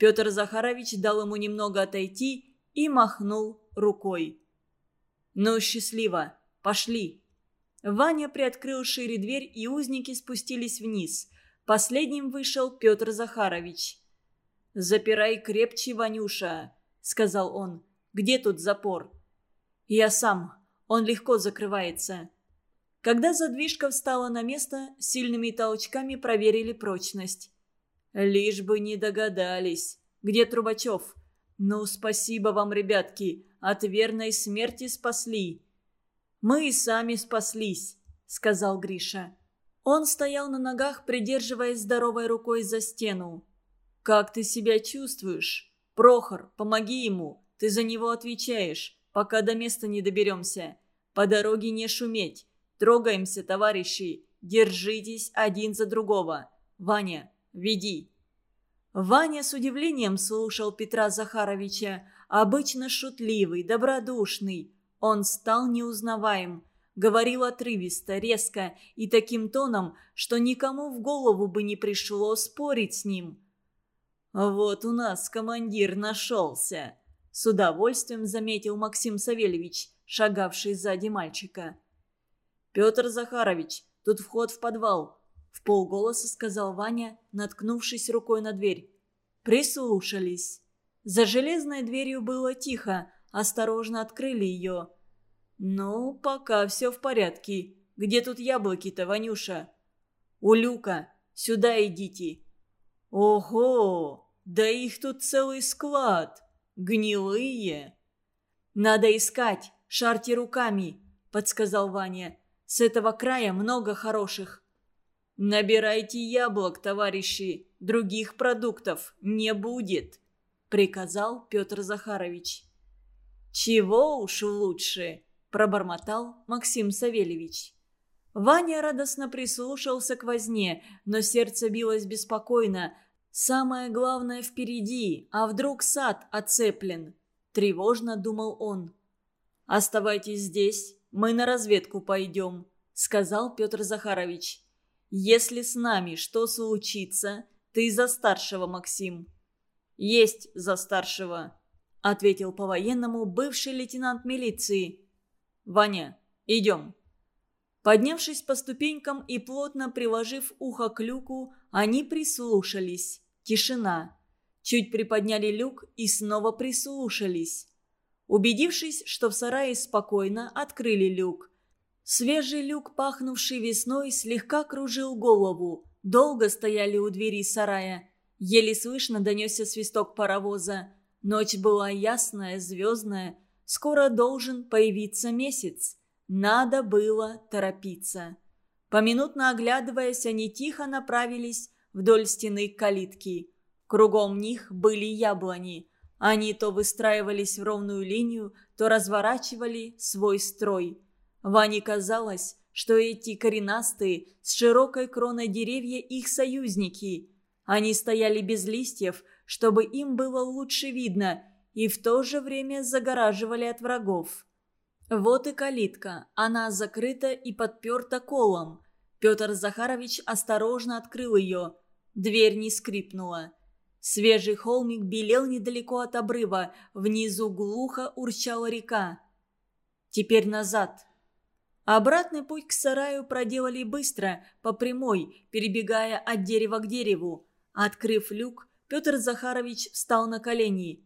Петр Захарович дал ему немного отойти и махнул рукой. «Ну, счастливо! Пошли!» Ваня приоткрыл шире дверь, и узники спустились вниз. Последним вышел Петр Захарович. «Запирай крепче, Ванюша», — сказал он. «Где тут запор?» «Я сам. Он легко закрывается». Когда задвижка встала на место, сильными толчками проверили прочность. «Лишь бы не догадались. Где Трубачев?» «Ну, спасибо вам, ребятки. От верной смерти спасли». «Мы и сами спаслись», — сказал Гриша. Он стоял на ногах, придерживаясь здоровой рукой за стену. «Как ты себя чувствуешь? Прохор, помоги ему. Ты за него отвечаешь, пока до места не доберемся. По дороге не шуметь. Трогаемся, товарищи. Держитесь один за другого. Ваня, веди». Ваня с удивлением слушал Петра Захаровича, обычно шутливый, добродушный. Он стал неузнаваем, говорил отрывисто, резко и таким тоном, что никому в голову бы не пришло спорить с ним. «Вот у нас командир нашелся», — с удовольствием заметил Максим Савельевич, шагавший сзади мальчика. «Петр Захарович, тут вход в подвал», — в полголоса сказал Ваня, наткнувшись рукой на дверь. Прислушались. За железной дверью было тихо, осторожно открыли ее. «Ну, пока все в порядке. Где тут яблоки-то, Ванюша?» «У люка. Сюда идите». «Ого! Да их тут целый склад!»
гнилые».
«Надо искать, шарьте руками», — подсказал Ваня. «С этого края много хороших».
«Набирайте яблок, товарищи, других продуктов не будет», — приказал Петр Захарович.
«Чего уж лучше», — пробормотал Максим Савельевич. Ваня радостно прислушался к возне, но сердце билось беспокойно. Самое главное впереди, а вдруг сад оцеплен? Тревожно думал он.
«Оставайтесь здесь, мы на разведку пойдем», — сказал Петр Захарович. «Если с нами что случится, ты за старшего, Максим». «Есть за старшего», — ответил по-военному бывший лейтенант милиции. «Ваня, идем». Поднявшись по ступенькам и плотно приложив ухо к люку, они прислушались. Тишина. Чуть приподняли люк и снова прислушались. Убедившись, что в сарае спокойно, открыли люк. Свежий люк, пахнувший весной, слегка кружил голову. Долго стояли у двери сарая. Еле слышно донесся свисток паровоза. Ночь была ясная, звездная. Скоро должен появиться месяц. Надо было торопиться. Поминутно оглядываясь, они тихо направились вдоль стены калитки. Кругом них были яблони. Они то выстраивались в ровную линию, то разворачивали свой строй. Ване казалось, что эти коренастые, с широкой кроной деревья их союзники. Они стояли без листьев, чтобы им было лучше видно, и в то же время загораживали от врагов. Вот и калитка. Она закрыта и подперта колом. Петр Захарович осторожно открыл ее. Дверь не скрипнула. Свежий холмик белел недалеко от обрыва. Внизу глухо урчала река. Теперь назад. Обратный путь к сараю проделали быстро, по прямой, перебегая от дерева к дереву. Открыв люк, Петр Захарович встал на колени.